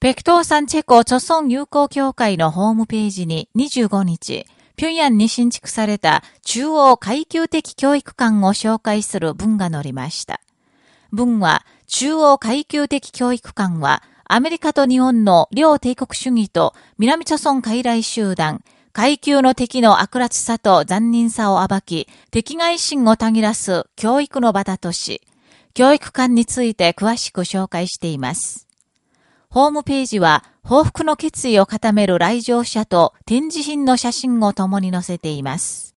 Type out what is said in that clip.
北東山チェコ著村友好協会のホームページに25日、平壌に新築された中央階級的教育館を紹介する文が載りました。文は、中央階級的教育館は、アメリカと日本の両帝国主義と南朝村傀儡集団、階級の敵の悪辣さと残忍さを暴き、敵外心をたぎらす教育の場だとし、教育館について詳しく紹介しています。ホームページは報復の決意を固める来場者と展示品の写真を共に載せています。